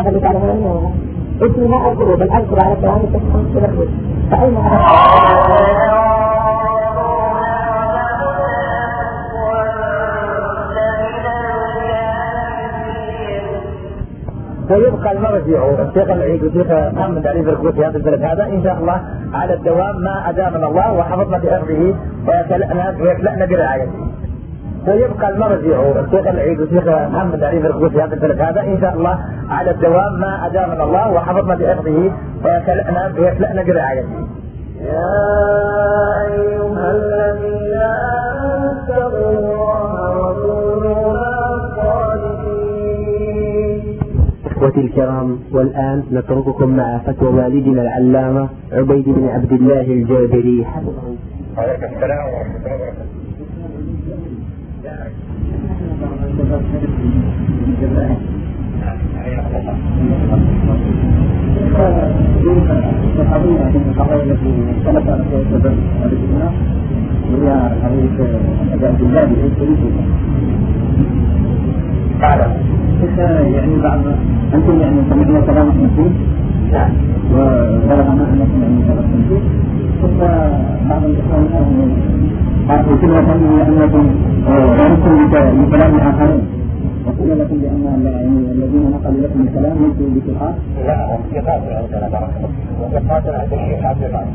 هذا اللي تعلمونه اسمي لا أذكره بل أذكر على كلام في الرسول فأين ويبقى المرجع الشيخ العيد والشيخ محمد علي بركوت في هذا البلد هذا إن شاء الله على الدوام ما أدامنا الله وحفظنا بحفظه ويكلأنا ويكلأنا برعايته. ويبقى المرجع الشيخ العيد والشيخ محمد علي بركوت في هذا البلد هذا إن شاء الله على الدوام ما أدامنا الله وحفظنا بحفظه ويكلأنا ويكلأنا برعايته. يا أيها الذين آمنوا اتقوا الله وكونوا. إخوتي الكرام والآن نترككم مع فتوى والدنا العلامة عبيد بن عبد الله الجابري حفظه وعليكم السلام ورحمة الله القضية القضايا التي اختلف فيها والابناء وهي قضية أداء البلاد أعلم. يعني بعض أنتم يعني سمعنا كلام التنفيذ وبلغنا أنكم يعني كلام التنفيذ ثم بعض الإخوان قالوا كلمة أنكم لستم لكلام الآخرين وقيل لكم بأن يعني الذين نقلوا لكم الكلام ليسوا بثقات لا هم ثقات عندنا بارك الله وثقات عند الشيخ عبد الله.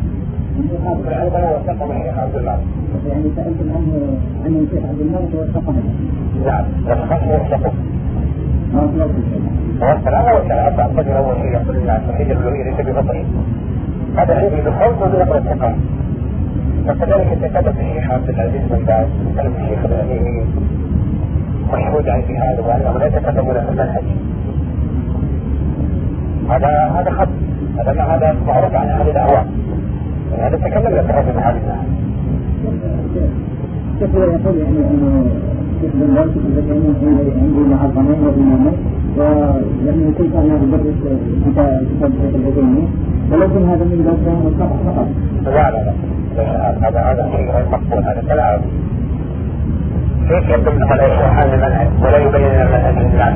عندنا وثقهم الشيخ عبد الله. يعني سألتم عنه عن الشيخ عبد الله ووثقه نعم اول شيء يقول الالوهيه ليس. هذا عندي الثقات. وكذلك الشيخ عبد العزيز بن باز الشيخ الاميني مشهود عن هذا وانهم لا يتكلمون في المنهج. هذا هذا خط. هذا هذا معروف عن أهل الأهواء. هذا تكلم عندي معظمين وامامين ولم يكن أنا بدرس كتاب كتاب شيخ البيتيني ولكن هذا من باب الخطا فقط لا لا لا. هذا هذا شيء غير مقبول. هذا كلام. كيف على شرحان المنهج ولا يبين المنهج للناس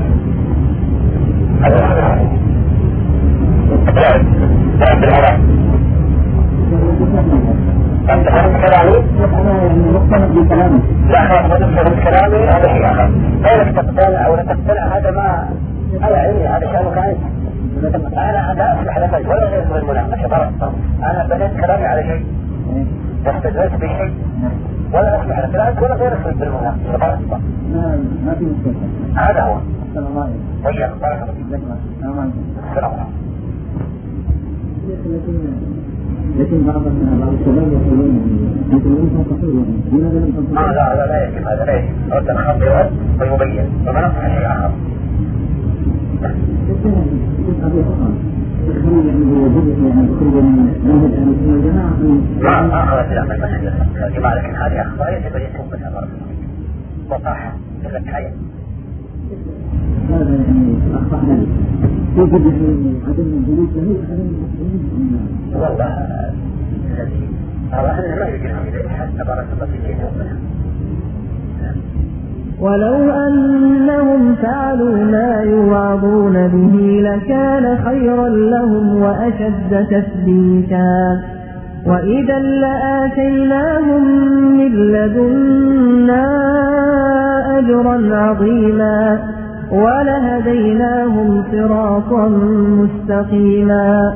أنت فهمت كلامي؟ لا خلاص ما تفهم كلامي هذا شيء آخر غيرك تقتنع أو لا تقتنع هذا ما هذا علمي هذا شأنك أنت أنا لا أصلح لك ولا غير من المناقشة أنا بنيت كلامي على شيء واستدلت بشيء ولا أصلح لك لا أنت ولا غيرك في المناقشة طرف ما ما في مشكله هذا هو الله اليك وياك بارك الله فيك السلام عليكم السلام عليكم لكن بعض بعض الشباب يقولون أنتم لم تنصحوا يعني لماذا لم آه تنصحوا؟ لا لا لا يجب هذا لا يجب يرد ويبين وما نصح شيء آخر من ما أردت أن أعمل منهج الجماعة لكن هذه أخطاء يجب أن يتوب منها فيك وصح لك الحياة هذا يعني أخطأنا يوجد يعني عدم الجلوس له عدم والله الذي أرى أنه ما يجب إليه حتى بارك الله فيك ولو أنهم فعلوا ما يوعظون به لكان خيرا لهم وأشد تثبيتا. وإذا لآتيناهم من لدنا أجرا عظيما ولهديناهم صراطا مستقيما.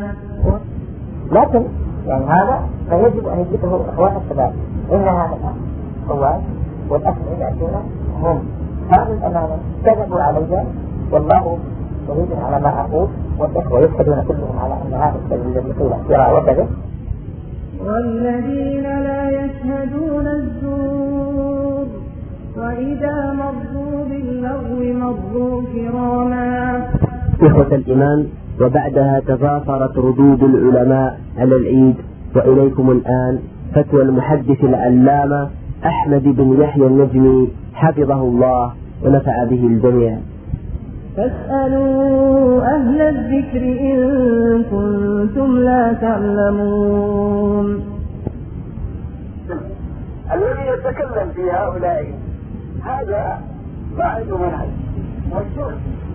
لكن يعني هذا فيجب أن يجيبه اخوان الشباب. إن هذا القوات والاسئله ياتون هم. هذه الامانه كذبوا علي والله شهيد على ما أقول والإخوة يشهدون كلهم على أن هذا الكذب الذي قيل افتراء وكذب والذين لا يشهدون الزور وإذا مروا باللغو مروا كراما. إخوة الإيمان وبعدها تضافرت ردود العلماء على العيد وإليكم الآن فتوى المحدث العلامة أحمد بن يحيى النجمي حفظه الله ونفع به الجميع. فاسألوا أهل الذكر إن كنتم لا تعلمون. الذي يتكلم في هؤلاء هذا ما عنده منهج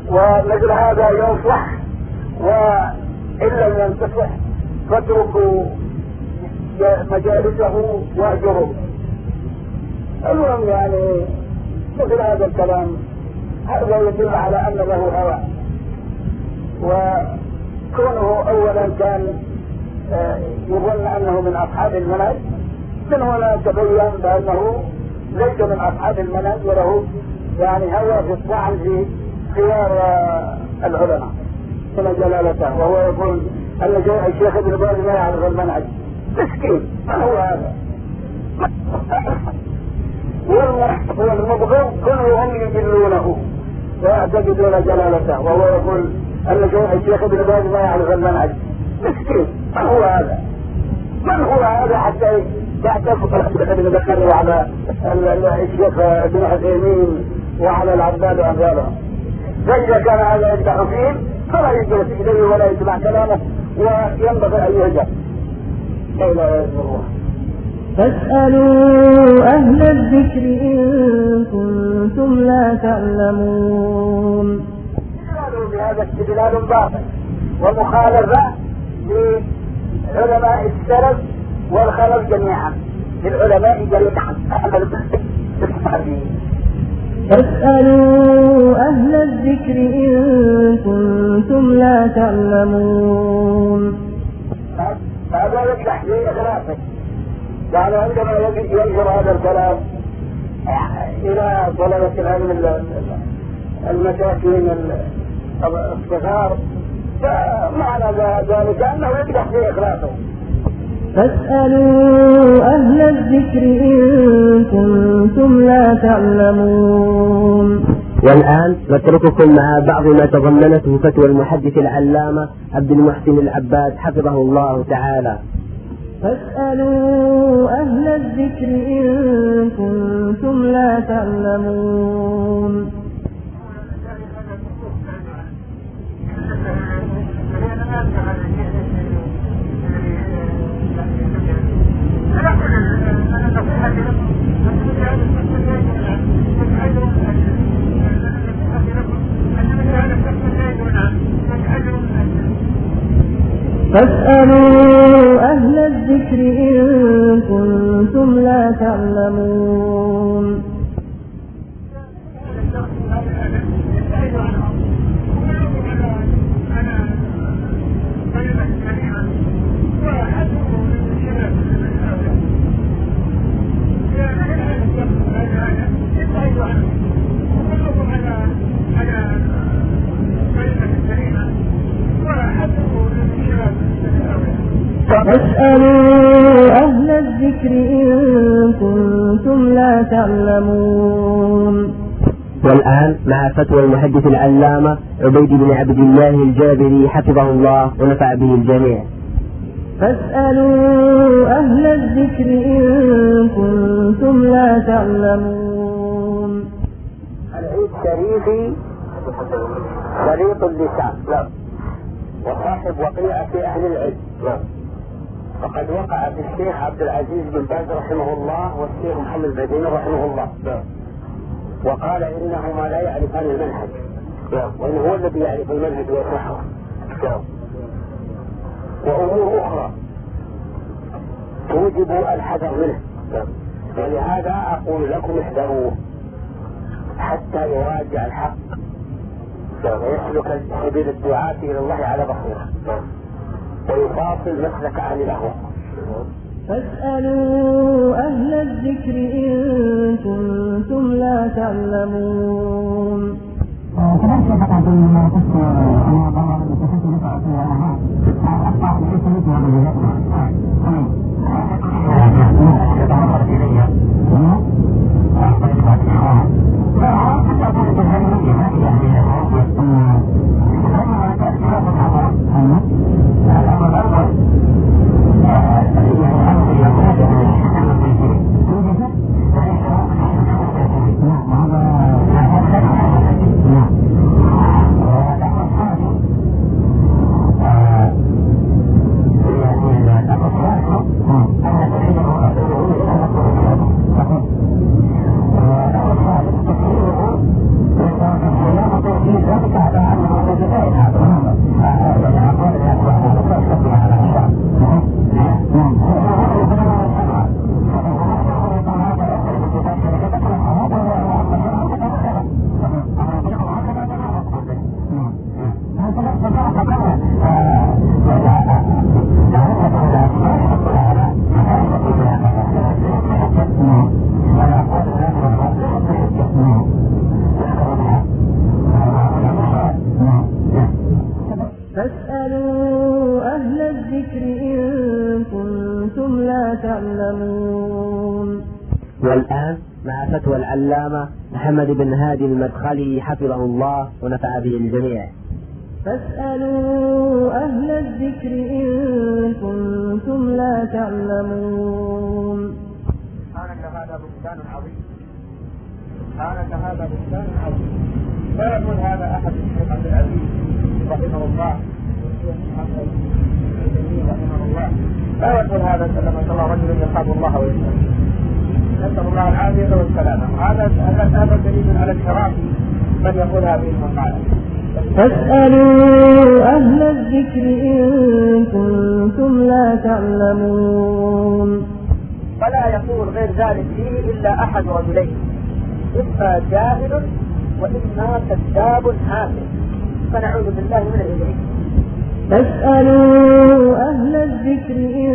ومثل هذا ينصح وإن لم ينتصح فاتركوا مجالسه واهجروا المهم يعني مثل هذا الكلام هذا يدل على ان له هوى. وكونه اولا كان آه، يظن أنه من أصحاب المنهج من هنا تبين بأنه ليس من أصحاب المنهج وله يعني هوى في الطعن في خيار آه، العلماء. كما جلالته وهو يقول أن الشيخ ابن باز لا يعرف المنهج. مسكين ما هو هذا؟ والله هو المبغض كلهم يجلونه ويعتقدون جلالته وهو يقول ان الشيخ ابن باز ما يعرف المنهج مسكين من هو هذا؟ من هو هذا حتى يعتقد ابن بكر وعلى الشيخ ابن عثيمين وعلى العباد وامثالهم فاذا كان هذا يمدح فيه فلا يجلس اليه ولا يسمع كلامه وينبغي ان يهجر لا اله الا الله فاسألوا أهل الذكر إن كنتم لا تعلمون. استدلال بهذا استدلال باطل ومخالفة لعلماء السلف والخلف جميعا. للعلماء جميعا. أحمد فاسألوا أهل الذكر إن كنتم لا تعلمون. هذا يفتح في إخلاصك يعني عندما ينشر هذا الكلام إلى طلبة العلم المساكين الصغار فمعنى ذلك أنه يقدح في إخلاصه. فاسألوا أهل الذكر إن كنتم لا تعلمون. والآن نترككم مع بعض ما تضمنته فتوى المحدث العلامة عبد المحسن العباد حفظه الله تعالى. فاسألوا أهل الذكر إن كنتم لا تعلمون. فاسألوا أهل الذكر إن تعلمون. فأسألوا أهل الذكر إن لا تعلمون. والآن مع فتوى المحدث العلامة عبيد بن عبد الله الجابري حفظه الله ونفع به الجميع. فاسألوا أهل الذكر إن كنتم لا تعلمون. العيد شريفي شريط اللسان. نعم. وصاحب وقيعة أهل العلم. نعم. وقد وقع في الشيخ عبد العزيز بن باز رحمه الله والشيخ محمد بن رحمه الله. نعم. وقال إنهما لا يعرفان المنهج. نعم. وانه هو الذي يعرف المنهج ويشرحه نعم. وأمور أخرى توجب الحذر منه. ولهذا أقول لكم احذروه حتى يراجع الحق. ويسلك سبيل الدعاة إلى الله على بصيرة. ويفاصل مسلك أهل الأهواء فاسألوا أهل الذكر إن كنتم لا تعلمون. بن هادي المدخلي حفظه الله ونفع به الجميع فاسألوا أهل الذكر إن كنتم لا تعلمون. سبحانك هذا بستان عظيم. سبحانك هذا بستان عظيم. لا يقول هذا أحد الشيخ عبد العزيز رحمه الله. رحمه الله. لا يقول هذا كما الله رجل يخاف الله ويسلم نسأل الله العافية والسلامة. هذا هذا دليل على الشرف من يقول هذه المقالة؟ فاسألوا أهل الذكر إن كنتم لا تعلمون. فلا يقول غير ذلك فيه إلا أحد رجلين. إما جاهل وإما كذاب حافظ فنعوذ بالله من الإبريق فاسألوا أهل الذكر إن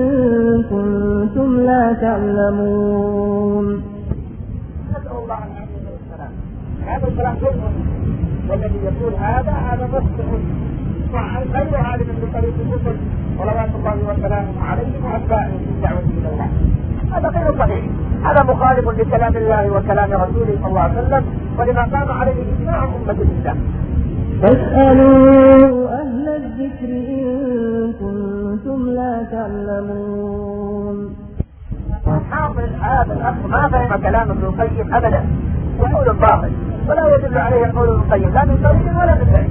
كنتم لا تعلمون. نسأل الله العافية والسلام هذا الكلام ظلم. والذي يقول هذا هذا مخطئ غير عالم بطريق الرسل صلوات الله وسلامه عليهم واتباعهم في الدعوه إلى الله. هذا غير صحيح. هذا مخالف لكلام الله وكلام رسوله صلى الله عليه وسلم ولما قام عليه إجماع أمة الإسلام. فاسألوا الذكر إن كنتم لا تعلمون. حاصل هذا الاخ ما فهم كلام ابن القيم ابدا. وقول باطل ولا يدل عليه قول ابن القيم لا من قريب ولا من بعيد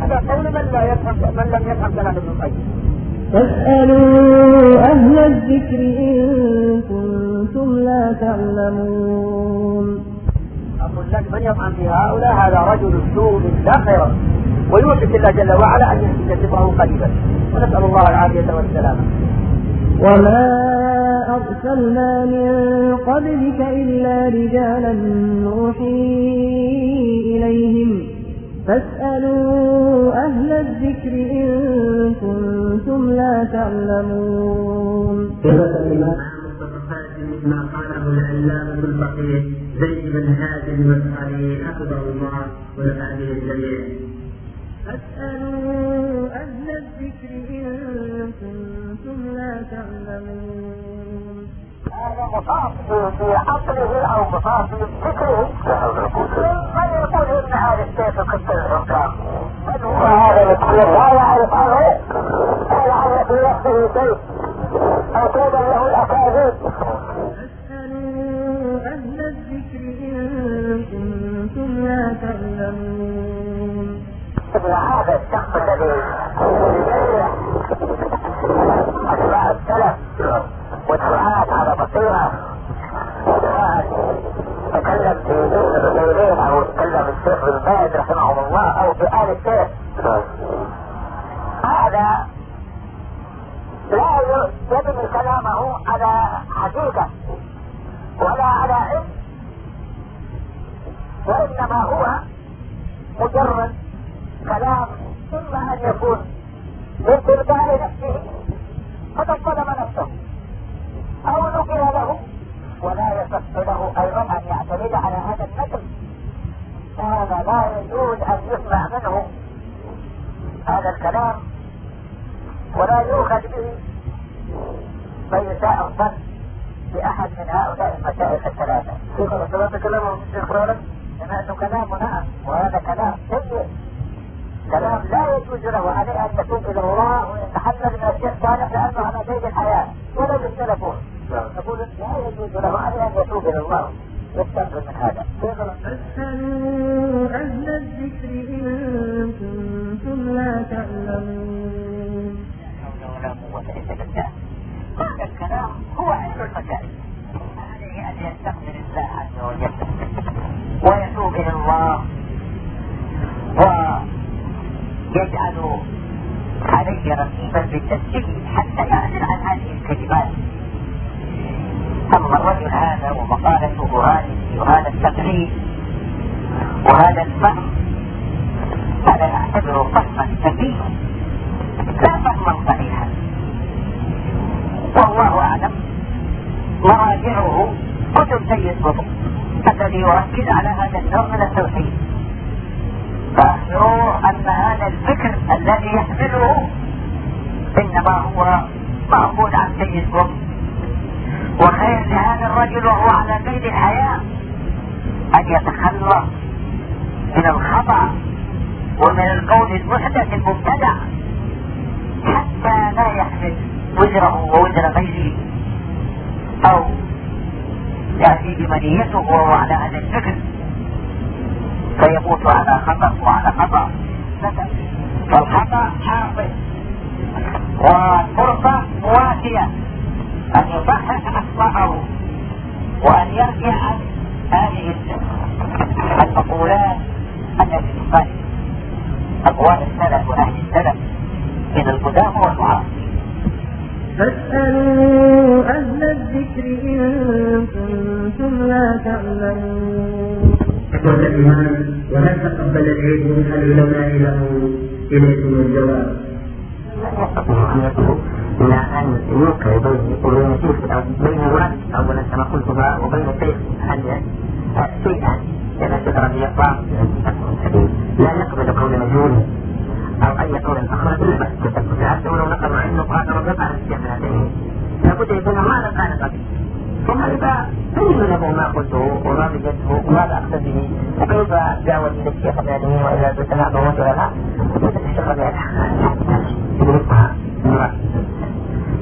هذا قول من لا يفهم من لم يفهم كلام ابن القيم. فاسألوا أهل الذكر إن كنتم لا تعلمون. أقول لك من يطعن في هؤلاء؟ هذا رجل سوء لا خير ويوشك الله جل وعلا أن يكتبه قريبا. ونسأل الله العافية والسلامة. وما أرسلنا من قبلك إلا رجالا نوحي إليهم. فاسألوا أهل الذكر إن كنتم لا تعلمون. ما قاله العلامة الفقيه زيد بن هادي المسألي حفظه الله ونفع به الجميع. لا تعلمون هذا مصاب في عقله أو مصاب في فكره من يقول إن هذا الشيخ قتل الحكام من هو هذا المسكين لا يعرف عنه لا يعرف في نفسه شيء أو له الاكاذيب فاسألوا أهل الذكر إن كنتم لا تعلمون هذا الشخص السلف والدعاة على بصيرة. ودعاة تكلم الرجلين أو تكلم الشيخ بن باز رحمه الله أو في آل الشيخ. هذا لا يبني كلامه على حقيقة ولا على علم. وإنما هو مجرد كلام إما أن يكون من تلقاء نفسه فقد ظلم نفسه. أو نقل له ولا يصح له أيضا أن يعتمد على هذا النقل. هذا لا يجوز أن يسمع منه هذا الكلام ولا يؤخذ به. فيساء الظن بأحد من هؤلاء المشايخ الثلاثة. شيخ الثلاثة كلامهم الشيخ رولك سمعت كلام نعم. وهذا كلام سيء كلام لا يجوز له عليه أن يتوب إلى الله من الشيخ صالح لأنه على قيد الحياة. ولو يختلفون يقول لا يجوز له عليه أن يتوب إلى الله. يستنبط من هذا. فاسألوا أهل الذكر إن كنتم لا تعلمون. حول ولا قوة إلا بالله. هذا الكلام هو علم المسائل عليه أن يستغفر الله عز وجل ويتوب إلى الله ويجعل عليه رقيبا بالتسجيل حتى يعزل عن هذه الكلمات. أما الرجل هذا ومقالته هذه وهذا التقليد وهذا الفهم هذا نعتبره فهما سليما لا فهما صحيحا. والله أعلم. مراجعه كتب سيد قطب الذي يركز على هذا النوع من التوحيد. يشعروا أن هذا الفكر الذي يحمله إنما هو مأخوذ عن سيد قطب وخير لهذا الرجل وهو على قيد الحياة أن يتخلص من الخطأ ومن القول المحدث المبتدع حتى لا يحمل وزره ووزر غيره أو يأتي بمنيته وهو على هذا الفكر. فيموت على خطأ وعلى خطأ. فالخطأ حاصل والفرصة مواتية أن يصحح أخطاءه وأن يرجع عن هذه المقولات التي تخالف أقوال السلف وأهل السلف من القدامى والمعاصرين. فاسألوا أهل الذكر إن كنتم لا تعلمون. من العلماء له إليكم الجواب؟ إلى أن يوقع بين شيخ بين الوالد أولا كما قلت وبين الشيخ شيئا رضي الله عنه لا يقبل قول مجهول أو أي قول آخر إلا بس حتى ولو نقل عنه قال رضي عن الشيخ هذين لابد يكون ماذا كان قبل ثم بين له ما قلته وما وجدته وماذا به وكيف جاوز إلى الشيخ هذين وإلى تتناقض ولا لا؟ الشيخ يدركها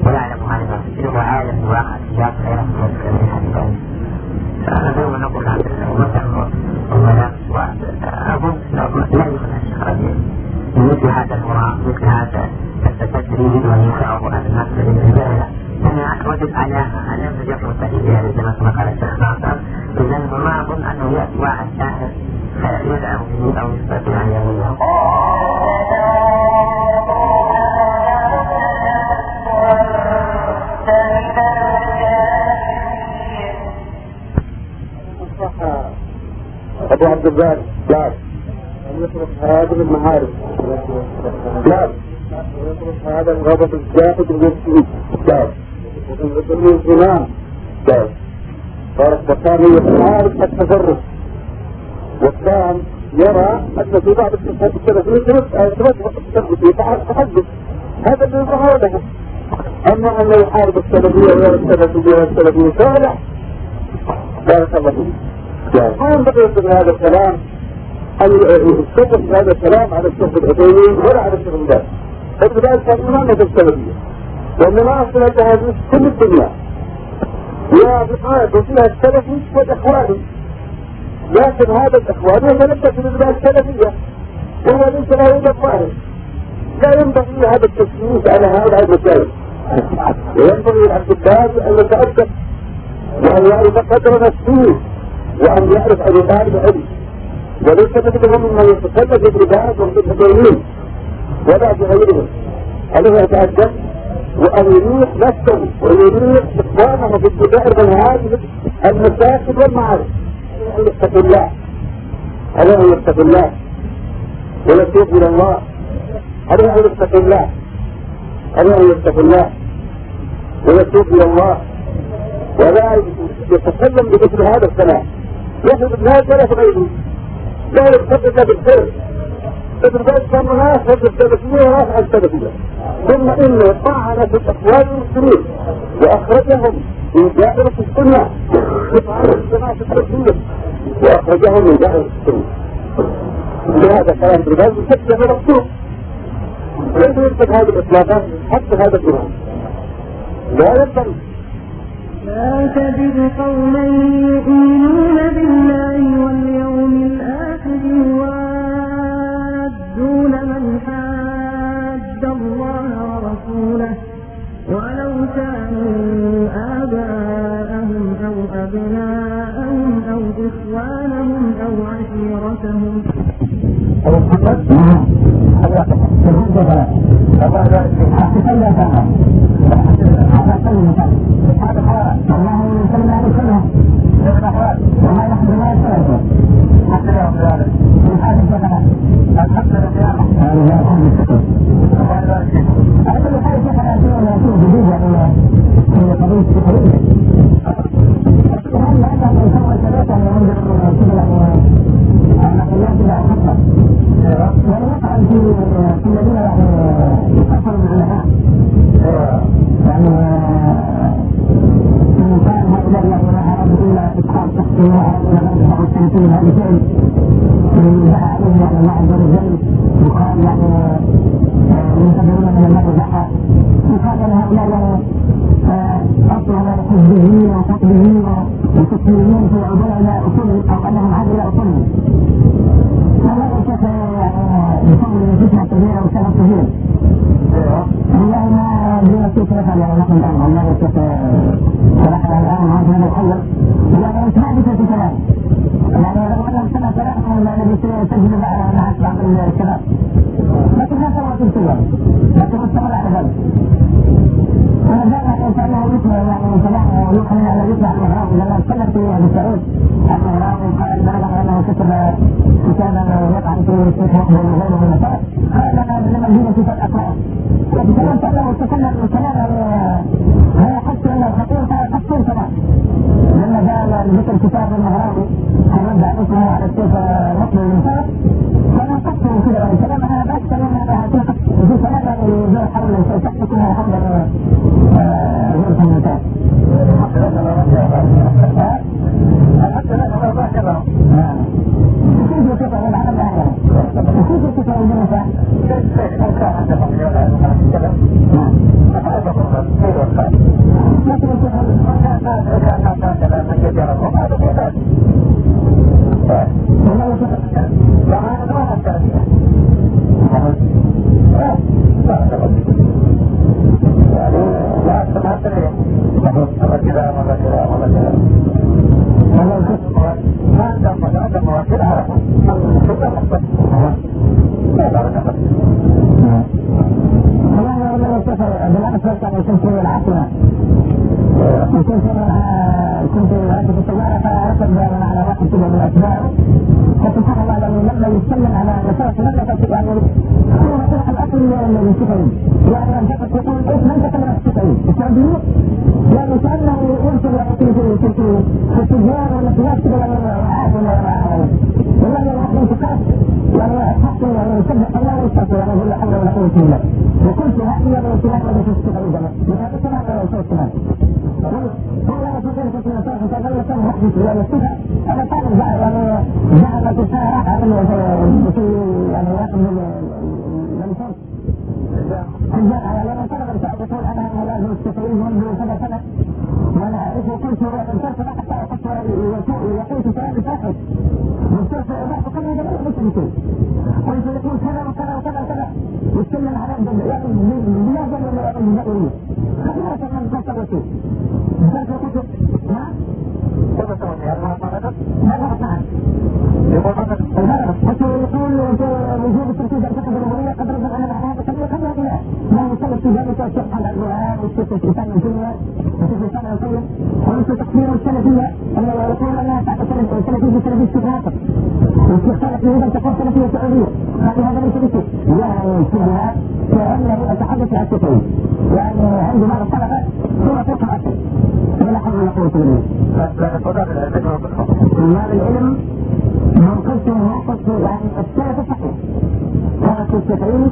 ولا يعلم هذا هو عالم واقع سياق غير من فأنا دائما أقول هذا ومثلا ولا وأظن لا. يمكن أن يخرج مثل هذا الوراء مثل هذا التدريب وينفعه أهل الناس للرجال أنا وجد على على مجرد التأثير كما قال الشيخ ناصر إذا ما أظن أنه يأتي واحد شاعر يدعو به أو يستطيع أن يعمله أبو عبد الباري لا. يصرف هذه المعارف لا. ويصرف هذا الغضب الزاهد المسلم لا. الزمان لا صارت بطانية المعارف التفرق والثاني يرى أن في بعض السلفية تثبت تحدث هذا اللي يظهر أما أن يحارب السلفية ويرى السلفية والسلفية فلا بارك الله فيك. ما ينبغي من هذا الكلام؟ يستخدم هذا الكلام على الشيخ العثيمين ولا على الشيخ الباز فبذلك كان إمامة السلفية. وإنما أصلت هذه كل الدنيا. يا بقاعد وفيها السلفي والإخواني لكن هذا الإخواني هو تكن الباز السلفية. وهو ليس له الظاهر لا ينبغي هذا التشويش على هؤلاء المسائل وينبغي الباز أن يتأدب وأن يعرف قدر نفسه وأن يعرف أن يطالب علم وليس مثلهم ممن يتكلم بالعباد والمتدينين ولا بغيرهم عليه يتأدب؟ وأن يريح نفسه ويريح إخوانه في اتباع منهاج المساكن والمعارف أن يتقي الله. عليه أن يتقي الله. ويتوب إلى الله. عليه أن يتقي الله. عليه أن يتقي الله. ويتوب إلى الله. ولا يتكلم بمثل هذا الكلام. يحدث لا ثلاث غيره لا يرتبط بالخير. كان مناسب السلفية ورافع السلفية ثم انه طعن في الاخوان المسلمين وأخرجهم من دائرة السنة جماعة السلفية وأخرجهم من دائرة السنة. لهذا كلام ابن باز يسجل مكتوب ليس يثبت هذه الاطلاقات حتى هذا الجمال لا ينبغي لا تجد قوما يؤمنون بالله واليوم الآخر رسوله ولو كانوا آباءهم أو أبناءهم أو إخوانهم أو عشيرتهم. أو فلا تقتلوا كده ولا سلام على بس سلام على هاتفك وفي سلام على الحمد لله الحمد لله يتكلم على الجنة لكن لا جنة من الجنة هل لا تكون قصرته ذاك الكتب هذا ماذا أفعل؟ يقول مثلا حتى التركيز على الفقه الجمهورية قد رد على بعضها بشكل قد يقول. لا يسلط في ذلك الشق على الرعاة وشق لسان الجنة وشق لسان القيم ومثل تقدير السلفية أنه يقول أنها تعتقد السلفية بسلفية الشباب وفي خلق يوجد تقول سلفية سعودية يمسك أتحدث عن التفاوض وأن عندي بعض الطلبة صورة تقرأ ولا حول ولا قوة إلا بالله العلم من موقف يعني السلف الصحيح هذا الشافعي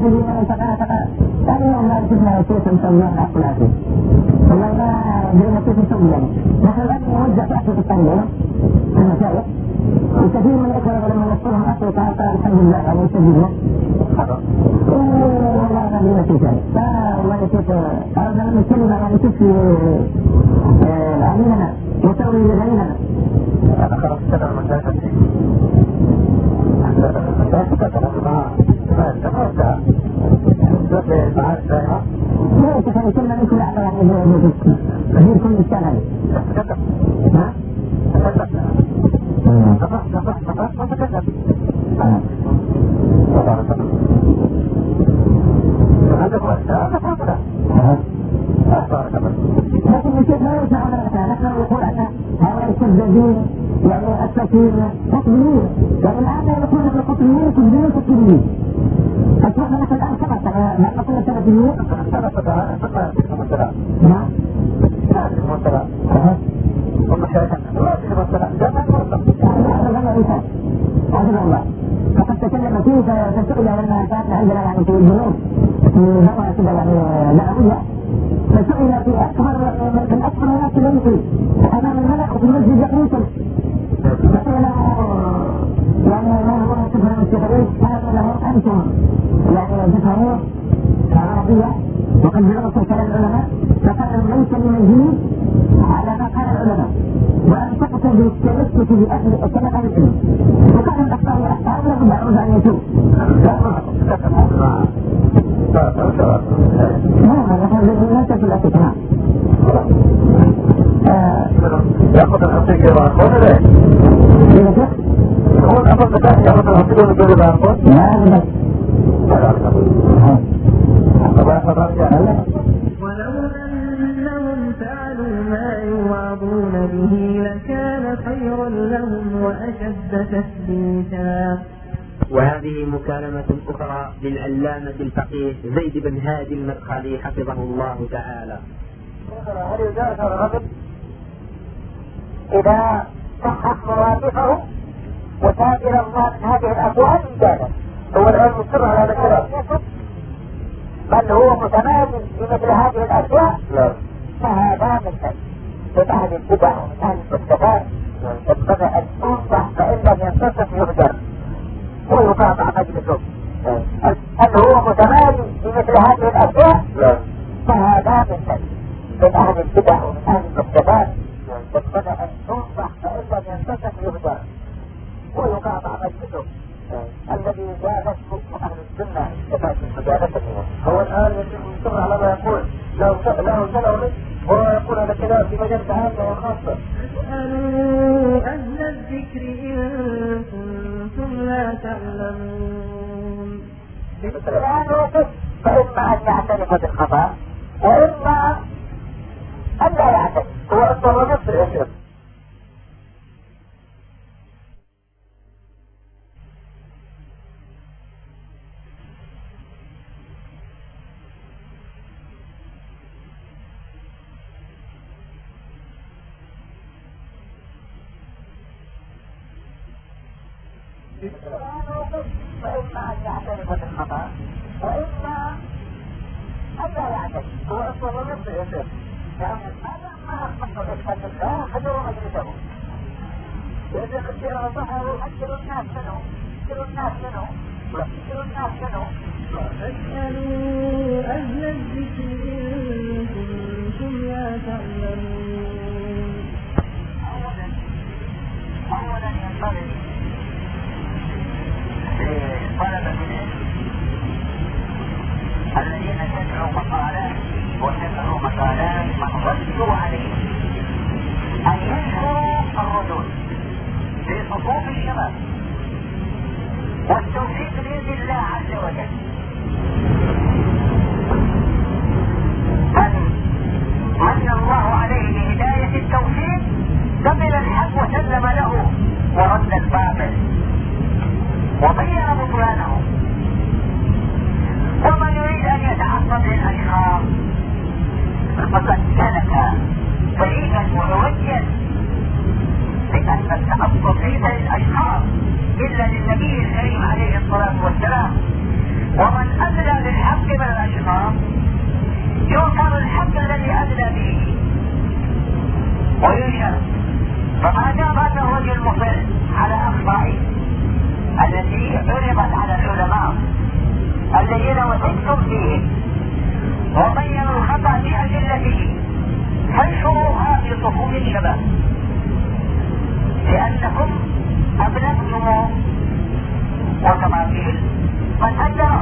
تقع تقع يعني ما كنا نسوي على العافية والله ما درنا كيف نسوي يعني نحن الآن في أسئلة التنمية المشايخ وكثير من الإخوة لما نذكرهم أسئلة قال الحمد لله أو يسجدنا والله ما درنا كيف يعني فالله كيف أردنا أن نتكلم يعني كيف أهلنا نسوي لغيرنا أنا خلاص كده المشاكل دي ليش كان كلمة مثل يعني غير كل السنة ها؟ لكن الشيخ لا يسمع ولا نحن نقول أن هؤلاء الكذابين يعني السفين قطبيين يعني الآن يقول لك القطبيين كذابين كذابين أصبحنا نحن الآن فقط ما نقول سلفيين نعم هذا الله فقد تكلم فيه فسئل لما كان عندنا يعني في الجنوب في هواء كده يعني دعوية فسئل في أكبر من أكبر الناس الملكي أمام الملك في المسجد يقول قال له أنتم يعني تفهمون العربية وقد درسوا كلام العلماء فقال ليس من الدين على ما قال العلماء وأن تقتل بالتمسك بأهل أهل العلم وكان الأخطاء والأخطاء لا بد أعوذ أن يتوب نعم نحن ليس في الأسئلة ياخذ الحقيقة باخذ ليه؟ هو الأمر بتاعي ياخذ الحقيقة ويقول باخذ لا بس أنهم فعلوا ما يوعظون به لكان لهم وأشد تثبيتا وهذه مكالمة أخرى للعلامة الفقيه زيد بن هادي المدخلي حفظه الله تعالى. هل يجاز الرجل إذا صحح مواقفه وتاجر الله من هذه الأبواب إجازة هو الآن مصر على هذا الكلام. بل هو متمادن في مثل هذه الأشياء لا. فهذا من من أهل البدع ومن أهل المستفاد ينبغي أن تنصح فإن لم ينتصف يهجر ويقاطع مجلسه. هل هو متمادن في مثل هذه الأشياء لا. فهذا من من أهل البدع ومن أهل المستفاد ينبغي أن تنصح فإن لم ينتصف يهجر ويقاطع مجلسه الذي جالسه السنة استفاد مجالسته هو الآن يصر على ما يقول له له سنة وهو يقول هذا الكلام في مجال عامة وخاصة اسألوا أهل الذكر إن كنتم لا تعلمون. الآن وقف فإما أن يعترف بالخطأ وإما أن لا يعترف هو اضطر نفس الاسم فإما أن يعترف بالخطأ وإما أن لا يعترف هو أصلا نفس الاسم يعني هذا ما أصبح بالحدث لا حجر مجلسه لأن اختيار صحه أكثر الناس منه أكثر الناس منه أكثر الناس منه فاسألوا أهل الذكر إن كنتم تعلمون أولا أولا ينبغي لطلبة العلم الذين سمعوا مقالات وسمعوا مقالات من ردوا عليه أن ينشروا الردود في صفوف الشباب والتوفيق بإذن الله عز وجل من من الله وبين بطلانه ومن يريد ان يتعصب للاشخاص فقد سلك طريقا ملويا لأن التعصب ليس للاشخاص الا للنبي الكريم عليه الصلاه والسلام ومن ادلى بالحق من الاشخاص ينكر الحق الذي ادلى به وينشر فما دام انه رجل مصر على أخطائه. التي عرضت على العلماء الذين وثقتم فيهم وبينوا الخطأ بأدلته فانشروها في صفوف الشباب؟ لأنكم أبلغتم وتماثيل من أدى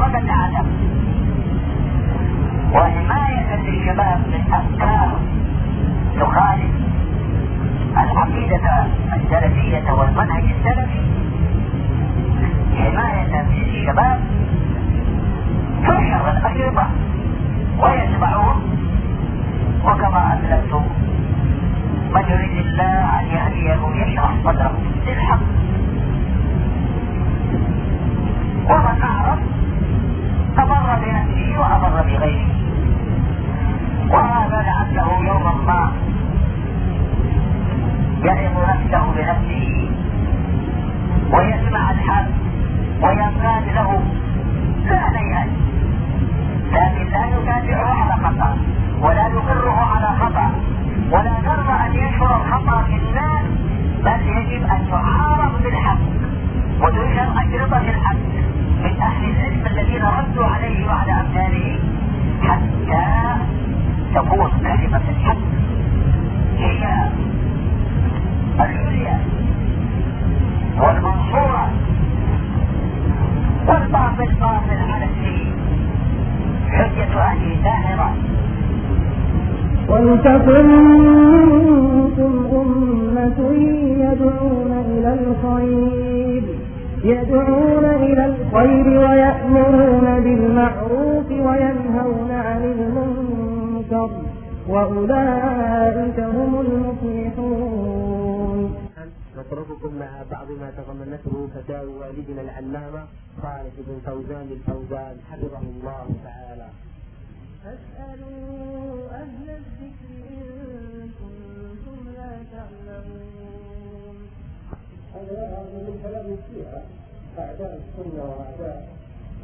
أعداء السنة وأعداء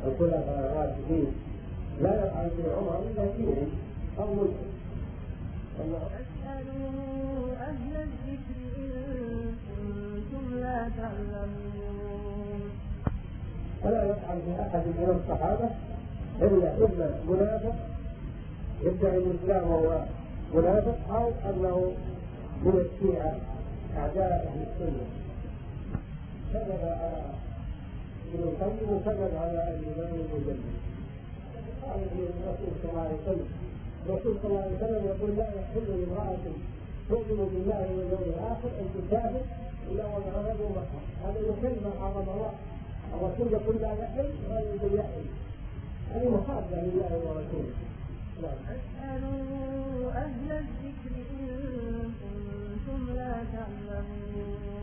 الخلفاء الراشدين. لا يفعل في عمر إلا فيهم أو ملك. فاسألوا أهل الذكر إن كنتم لا تعلمون. ولا يفعل في أحد من الصحابة إلا إما منافق يدعي الإسلام وهو منافق أو أنه من الشيعة أعداء أهل السنة. كذب على ابن القيم وكذب على الإمام المجدد قال الرسول صلى الله عليه وسلم الرسول صلى الله عليه وسلم يقول لا يحل لامرأة تؤمن بالله واليوم الآخر أن تسافر إلا ومعها ذو محرم هذا يحل ما حرم الله. الرسول يقول لا يحل ولا يقول يحل هذه محاسبة لله ورسوله. فاسألوا أهل الذكر إن كنتم لا تعلمون.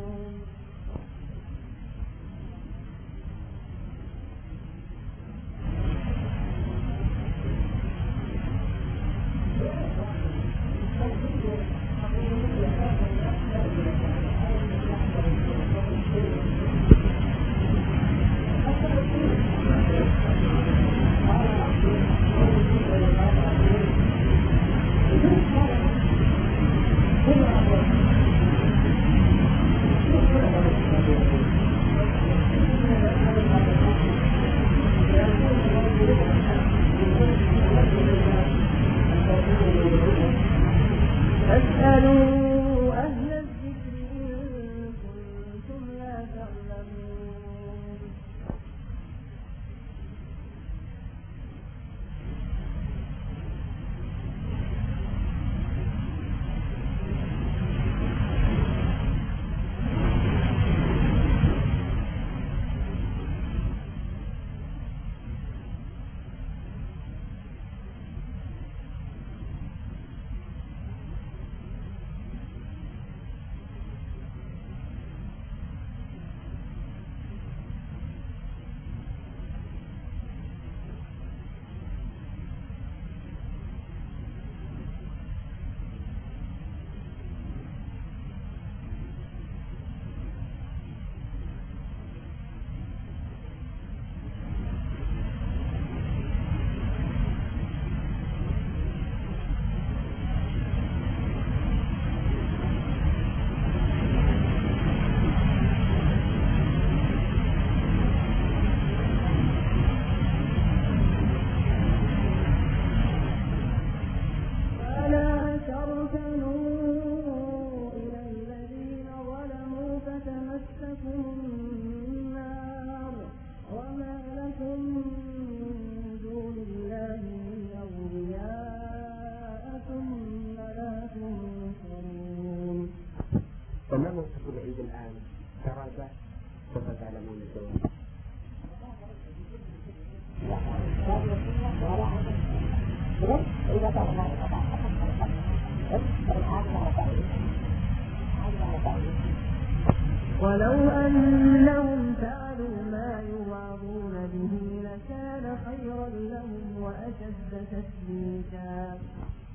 تثبيتا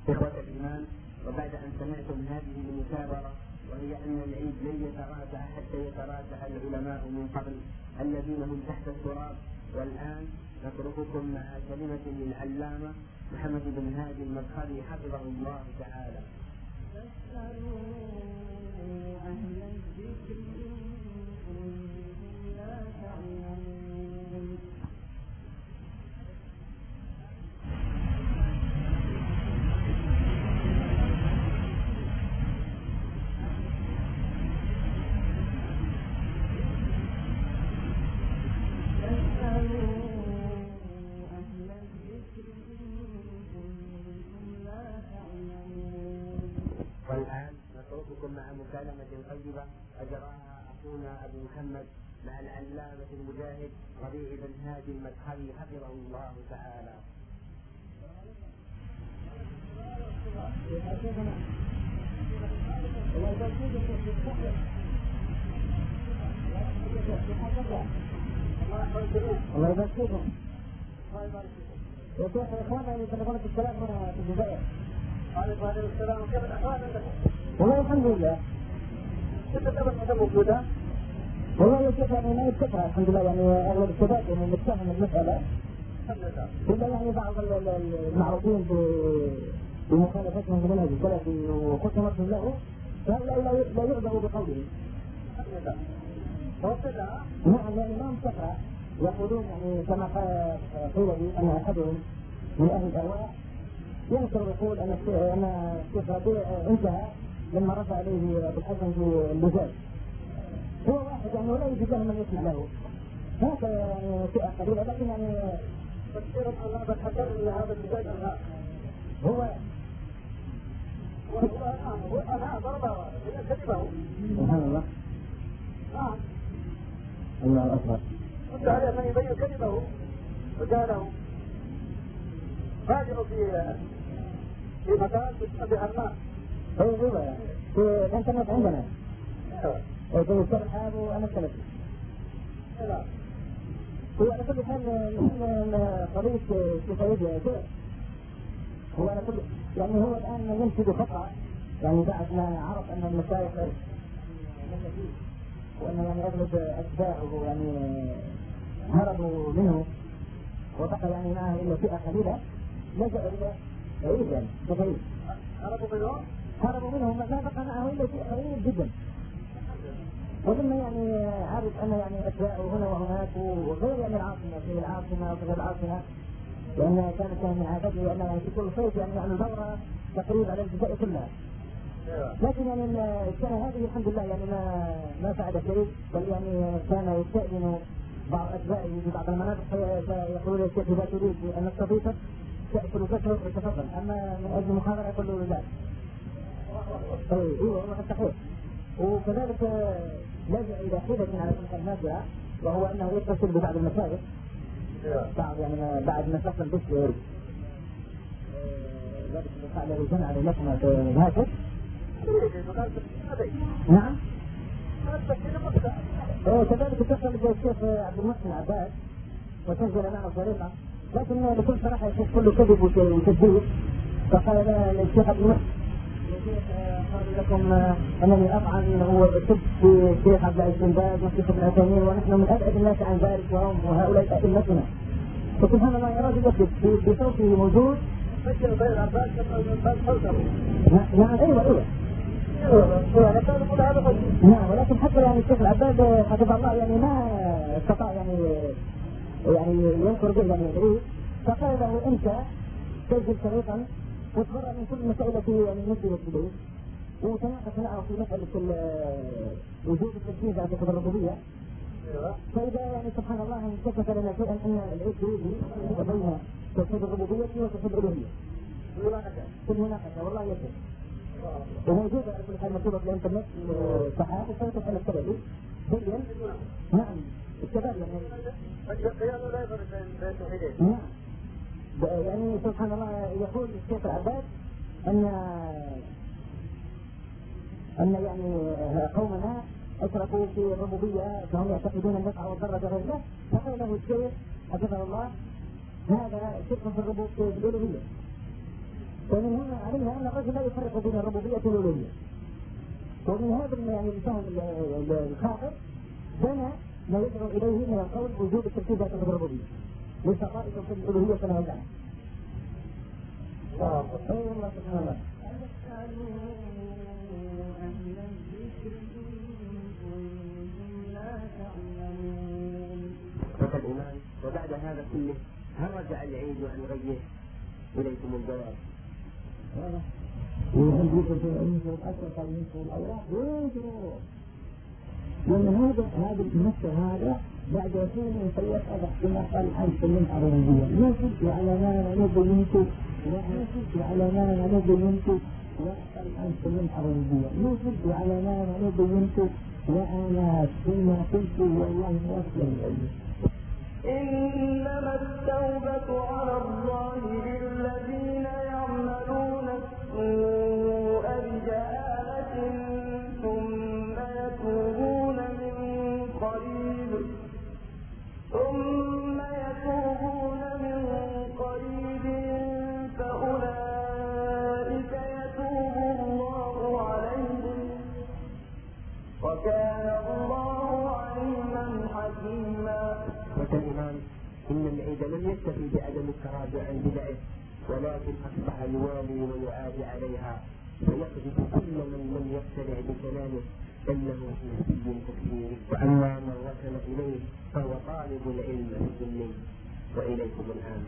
إخوة الإيمان وبعد أن سمعتم هذه المثابرة وهي أن العيد لن يتراجع حتى يتراجع العلماء من قبل الذين هم تحت التراب. والآن نترككم مع كلمة للعلامة محمد بن هادي المدخلي حفظه الله تعالى. فاسألوا أهل الذكر أخونا أبو محمد مع العلامة المجاهد ربيع بن هادي المدخلي حفظه الله تعالى الله يبارك فيكم يا شيخ اخوانا اللي يتلقون في الكلام هنا في الجزائر وعليكم السلام كيف الاحوال عندكم؟ والله الحمد لله كيف الأمر موجودة؟ والله يا شيخ يعني ما يتكفى الحمد لله يعني أغلب الشباب يعني متفهم المسألة. إلا يعني بعض ال- ال- ال- المعروفين بمخالفتهم لمنهج السلفي وخصومتهم له فهؤلاء لا يعذر بقوله. نعم يعني ما انتفع يقولون يعني كما قال لي أن احدهم من أهل الاهواء ينكر ويقول أن الشيخ ربيع انتهى لما رفع عليه ابو الحسن في اللجاج هو واحد يعني ولا يوجد له من يسمع له هذا يعني فئه قليله لكن يعني تفسير هذا الحجر هذا الزجاج هو هو نعم هو نعم ضربه كذبه سبحان الله نعم الله اكبر رد عليه من يبين كذبه وجعله فاجر في في مكان يسمى بحمام أيوه أيوه في الانترنت عندنا زي الشرح هذا وأنا السلفي لا. هو على كل حال من قضية الشيخ يا شيخ. هو على كل يعني هو الآن ينشد خطأ. يعني بعد ما عرف أن المشايخ وأن يعني أغلب أتباعه يعني هربوا منه. وبقى يعني معه إلا فئة قليلة. لجأوا إلى عيد يعني شيخ عيد هربوا منه؟ هربوا منه. ما بقى معه إلا فئة قليل جدا. وثم يعني عرف أن يعني اتباعه هنا وهناك وغير يعني العاصمه في العاصمه وفي غير العاصمه لأن كانت من عادته ان يعني في كل صيف يعني يعمل دوره تقريبا على الجزائر كلها لكن يعني السنة هذه الحمد لله يعني ما ما فعل شيء. بل يعني كان يستأذن بعض أتباعه في بعض المناطق في- يقولون يا شيخ إذا تريد أن نستضيفك تاكل وتشرب وتفضل. أما من أجل المحاضرة يقول له لا. أيوه والله صحيح وكذلك لجأ إلى حيلة على تلك النافعة وهو أنه يتصل ببعض المشايخ بعض يعني بعد ما شخص البشر. ذلك قال له جمع في الهاتف نعم. آه، كذلك اتصل بالشيخ عبد المحسن عباس وسجل معه طريقة لكن بكل صراحة الشيخ كله كذب وت- وتكذيب فقال له الشيخ عبد المحسن لكم آه، انني اطعن واسب في الشيخ عبد العزيز بن باز والشيخ ابن عثيمين ونحن من أبعد الناس عن ذلك وهم وهؤلاء أئمتنا. فسبحان الله يا رجل يكذب في- بصوته موجود. سجل بين العباس فوزه نعم أيوه أيوه. نعم ولكن حتى يعني الشيخ العباد حفظه الله يعني ما استطاع يعني يعني ينكر به يعني. فقال له إنت سجل شريطا وتبرأ من كل التي يعني نسبت اليه وتناقش معه في مسألة وجود التنفيذ عند الربوبية فإذا يعني سبحان الله انكشف لنا شيئا أن العيد يوجد بين توحيد الربوبية وتوحيد الألوهية. في المناقشة والله يسر. وموجودة على كل حال مكتوبة في الإنترنت صحافة وصوت على السبب. بين. نعم. الشباب يعني. نعم. يعني سبحان الله يقول الشيخ العباس أن أن يعني قومنا أشركوا في الربوبية فهم يعتقدون النفع والضر بغير الله. فقال له الشيخ حفظه الله هذا شرك في الألوهية. ومن هنا علمنا أن الرجل لا يفرق بين الربوبية والألوهية. ومن هذا يعني الفهم الخاطئ بنى ما يدعو إليه من القول وجوب التركيز في الربوبية. ليس طائفة في الألوهية كما يدعي اي والله سبحان الله الإيمان وبعد هذا كله هل رجع العيد عن غيه إليكم الجواب وهل يوجد ينشر الأسد أو ينشر الأوراق ينشر لأن هذا هذا المنشر هذا بعد يكون فليسأل كما قال الحج من الربوبية نجد على ما نبينت ونجد على ما نبينت وأسأل الحج من الربوبية نجد على ما نبينت وأنا ثم قلت والله موصل العلم إنما التوبة على الله للذين يعملون السوء. إن العيد لم يكتفي بعدم التراجع عن بدعه ولكن أصبح يوالي ويعادي عليها ويقذف كل من لم يقتنع بكلامه أنه نسبي تكفيري وأما من وصل إليه فهو طالب العلم السني وإليكم الآن.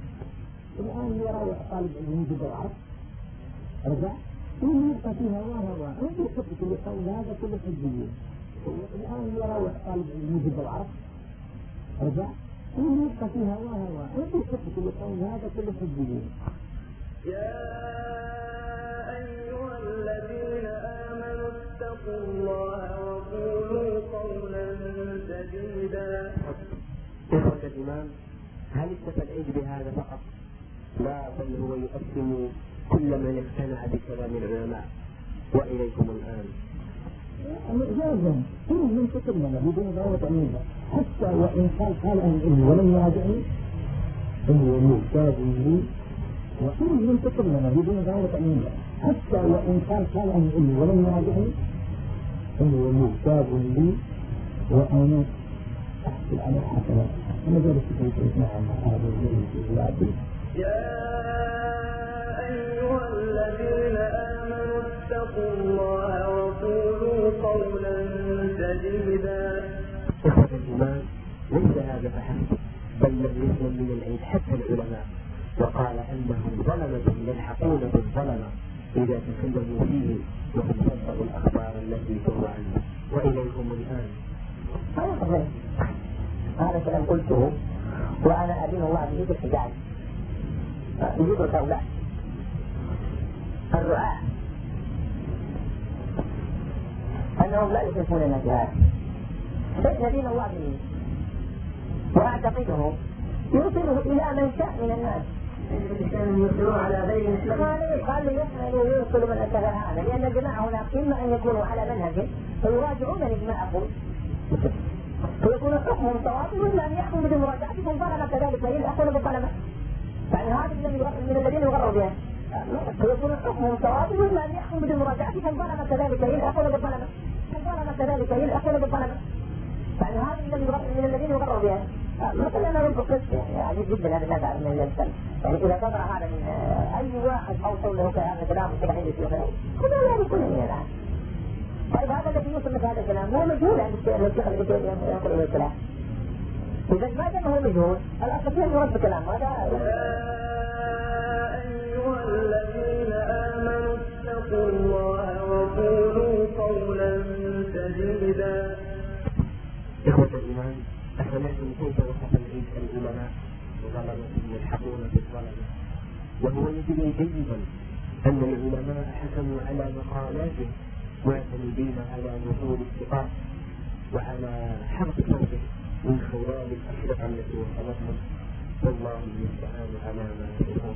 الآن يرى طالب علم يجد العرب رجع. ثم يبقى في هواه هواه. وفي حجة اللي قول هذا كله حجية الآن يرى طالب علم يجد العرب رجع. يبقى في هواه هواه وفي حجة اللي قول هذا كله حجية يا أيها الذين آمنوا اتقوا الله وقولوا قولا سديدا. إخوة الإيمان هل اكتفى العيد بهذا فقط؟ لا بل هو يقسم كل من اقتنع بكلام العلماء. وإليكم الآن. إجازة كل من تكلم بدون دعوة أمينة حتى وإن قال قال أهل العلم ولم يراجعني فهو محتاج لي وكل من تكلم بدون دعوة أمينة حتى وإن قال قال أهل العلم ولم يراجعني فهو محتاج لي وأنا أحصل على الحسنات. أنا جالس في نعم هذا الذي في الوعد يا أيها الذين آمنوا اتقوا قولا سديدا ليس هذا فحسب بل لم يسلم من العيد حتى العلماء وقال أنهم ظلمة يلحقون بالظلمة إذا تكلموا فيه وهم صدقوا الأخبار التي تروى عنه وإليكم الآن هذا كلام قلته وأنا أدين الله به بالحجاج يجيب القولات الرعاة أنهم لا يشركون بهذا فإن دين الله به. وأعتقده. يوصله إلى من شاء من الناس. قال يحمل ويوصل من أتى هذا. لأن الجماعة هناك إما أن يكونوا على منهج فيراجعون أقول فيكون حكمهم صواب وإما أن يحكموا بمراجعتهم طالما كذلك يلحقون بالطلبة يعني هذا من الذين يغروا بها فيكون حكمهم صواب وإما أن يحكموا بمراجعتهم طالما كذلك يلحقون بالطلبة كذلك. يلحقون بالطلبة يعني هذا من الذين يغروا بها. مثلا أنا بنفق يعني جدا هذا الناس من الانسان يعني إذا صدر هذا من أي واحد اوصل له هذا الكلام مستحيل يصير هذا لا يكون من الان طيب هذا الذي يوصل مثل هذا الكلام. هو مجهول عند الشيخ الذي ينقل اليه الكلام. إذا ما دام هو مجهول الاصل فيه يرد كلام هذا أيها الذين آمنوا اتقوا الله وقولوا سديدا إخوة الإيمان سمعتم كيف وصف العيد العلماء؟ وظلموا يلحقون بالظلمة وهو يدري جيدا أن العلماء حكموا على مقالاته معتمدين على نزول الثقات وعلى حرف فرده من خيال الأشرطة التي وصلتهم والله المستعان على ما يقول.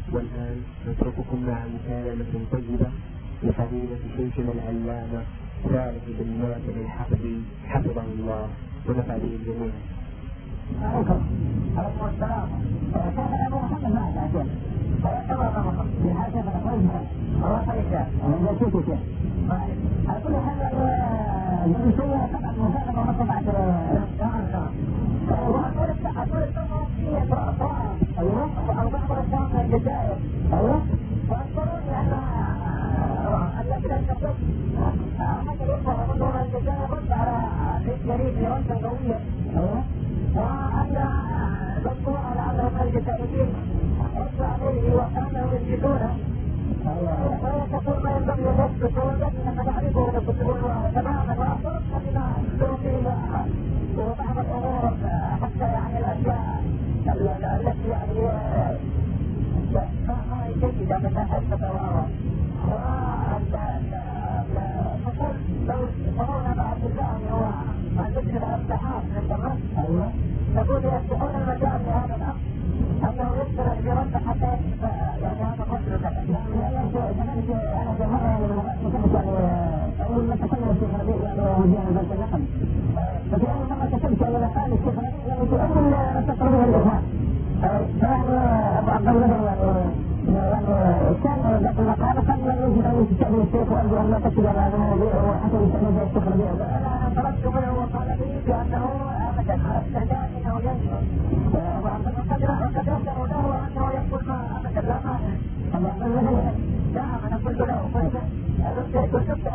والآن نترككم مع مكالمة طيبة لفضيلة شيخنا العلامة ثالث بن ناصر الحفظي حفظه الله ونفع به الجميع. عليكم السلام ابو محمد أنا شفت شيء على كل حال في طبعا أيوه أو بعض الأشخاص من الجزائر أيوه فأذكروني أن الذي لا يستطيع حتى يوصل رمضان الجزائر رد على بيت جريد ردا قويا أيوه وأن ذكروا على أنهم الجزائريين رد عليه وكانوا يسجدونه تقول يستأذن الشيخ ربيع طلبت منه لي بانه ابدا قلت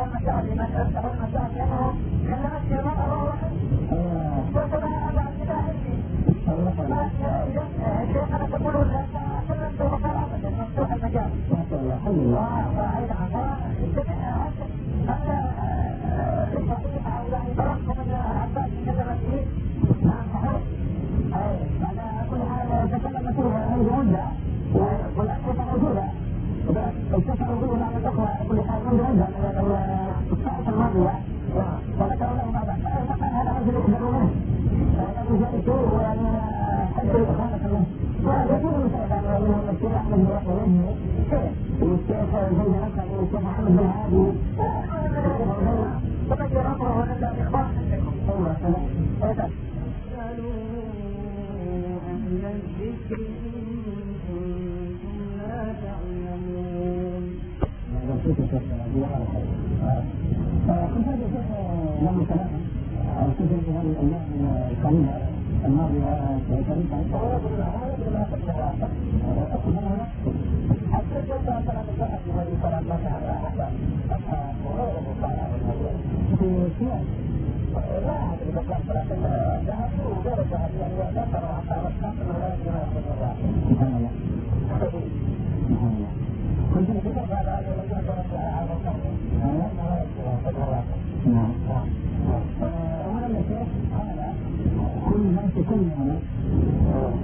من الشيخ احمد بن يحيى النجمي والشيخ زيد الاسد والشيخ محمد بن هادي وقد يرفعه ونبدا باخبار أيوه تمام أهل الذكر كنتم لا تعلمون كنت هذا لما كلام كنت في هذه الأيام القليله الماضيه طريقا حتى جدا صلاه الجمعه في هذه صلاه ما شاء في سياق لا ادري بس صلاه الذهب وغير الذهب يعني لا ترى حتى والشمس ولا سبحان الله سبحان الله كنت نفكر بعد هذا الرجل على نعم وهذا كل من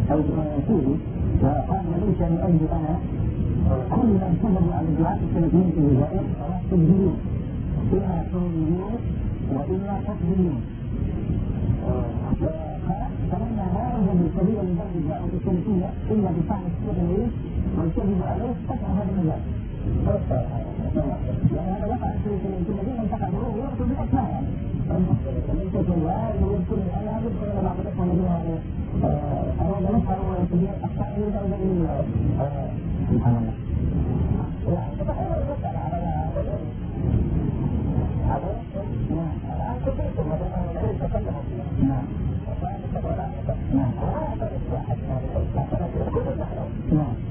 تكلم أو فيه وقال ليس من أجل أنا كل من كذبوا على الدعاء السلفيين في الجزائر تكذبون اما تؤمنون واما تكذبون فإن لا يوجد سبيل بعد الدعوة السلفية إلا بفعل السلفيين والكذب عليه قطع هذا المجال. يعني هذا وقع في الذين انتقدوا ويأتوا بالأسماء يعني. نعم.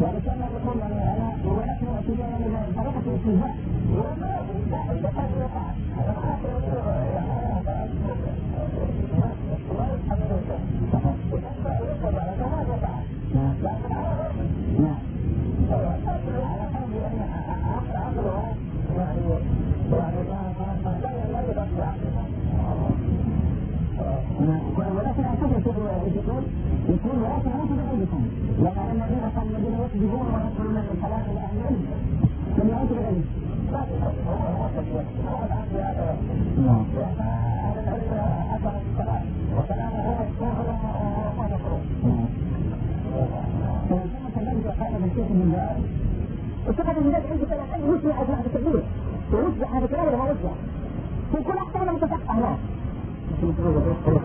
ولكن يقول أنا ولكن اعتبار من طريقة الاتباع ولكن اعتقد يقول يقول ولكن ليس بغيركم لأن الذين يكذبون ويدخلون من الكلام إلى أهل العلم لم يعودوا اليه وثقة من ذلك عنده كلام أن يسمع أجمع بالتكبير ويصبح هذا الكلام ولا ما يصبح في كل أحسن متفق هناك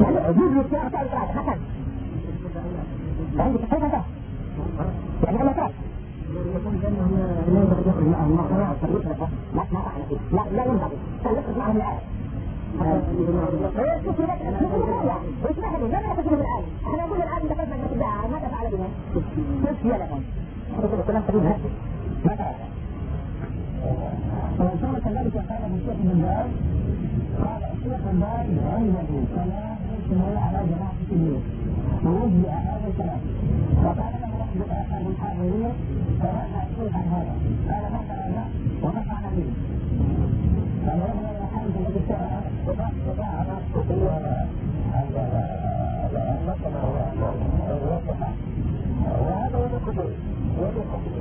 يعني عجوز الاختيار تعرف حسن عندك كيف ده؟ يعني أنا تعرف لا يخرج معه المقرأة فليخرج لا ما فعل فيه لا لا ينبغي فليخرج معه الآية اسمح لي لما تكتب الآية إحنا نقول الآن دخلت مجلس الدعاء ماذا فعل بنا؟ كيف هي لكم؟ هذا كلام قديم هذا ما فعل وإن كذلك قال ابن الشيخ بن باز قال الشيخ بن باز عنده كلام يشتمل على جماعة التلميذ ووجه هذا الكلام وقال له رحمة أحد الحاضرين فرأى الشيخ عن هذا قال ما فعلنا وما فعل به قال له يا حمد الذي سأل وضع وضع وهذا هو الكتب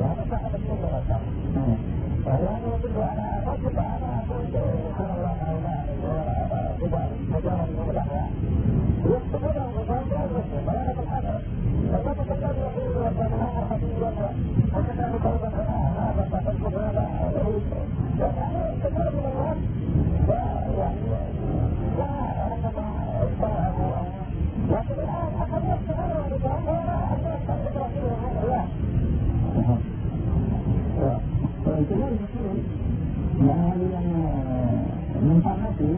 وهذا صاحب السنة وهذا يدل على أن على سبحان الله تعالى مجال من الأحوال يستمر الغضب والمسلم ولا بالحذر فقد الكتاب يقول ربنا خطيئا وكذلك أيضا هذا فتنقض هذا يعني كثير من الناس يعني لا لكن الآن أقل يستمر الرجال ولا أن يستمر فيه هذا وكذلك يعني من طاقته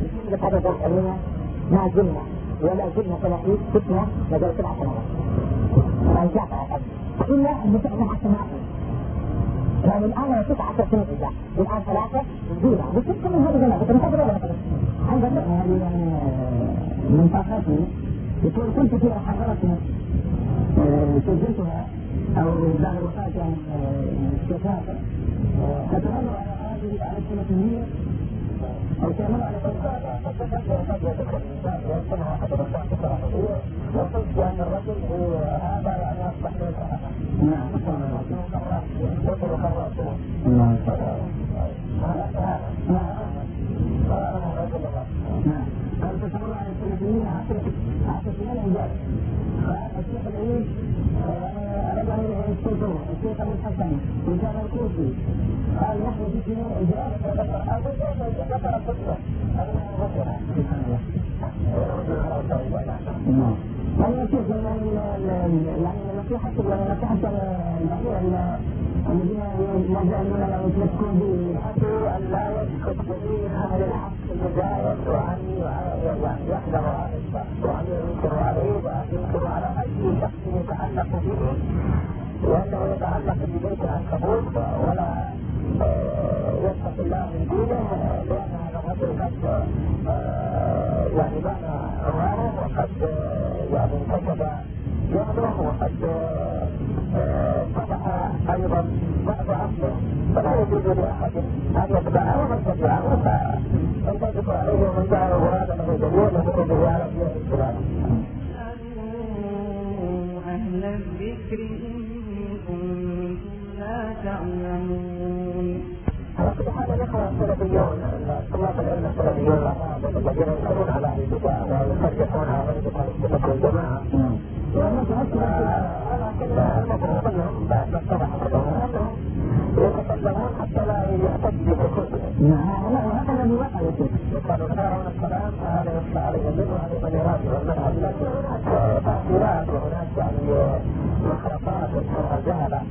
يقول لك هذا الأمينة ما زلنا ولا زلنا ثلاثين فتنة مجال سبع سنوات جاء إلا أن نتعلم حتى ما يعني الآن تسعة عشر سنة إذا الآن ثلاثة جديدة بتبقى من هذه الجنة بتنتظر ولا مثلا عندنا هذه يعني من طاقته يقول كنت في حضرتنا سجلتها أو بعد وفاة يعني الشفاعة تتمر على هذه على السنة أو تعمل على وقلت أن الرجل هذا يعني أصبح نعم نعم نعم نعم سنين عشر عشر فالشيخ العيد رجع إلى الشيخ الشيخ ابو الحسن وكان الكوفي قال نحن في سنين عجاز ذكر الفتوى سبحان الله يعني شوف يعني نصيحة يتمسكون به أن لا يسكت جميع أهل الحق المجاهد وأن يحذر عن الشخص وأن ينكر عليه وأن ينكر على أي شخص يتعلق به لأنه يتعلق ببيت العنكبوت ولا يتقي الله من دينه لأن هذا الرجل قد يعني بان أمامه وقد يعني انكشف يده وقد فتح أيضا بعض عصره فلا يجوز لأحد أن يتبعه ومن تبعه فينطبق عليه ومن جعله هذا له دليل ومن به على دين الإسلام. أهل الذكر إن كنتم لا تعلمون السلفيون السلفيون على ويصدقون على والجماعة يتكلمون حتى لا يحتج بكتبهم. هذا الذي وقع يا شيخ. قالوا يختارون الكلام فهذا يخشى عليه البدع وهذا من يراجع المذهب لكن هناك تأثيرات وهناك يعني مخرطات وجهلة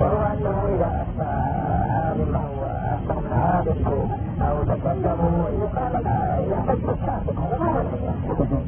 وهو أنه إذا أفتى عالم أو أفتى عابد أو تكلموا يقال يحتج الشافع هذا ما هو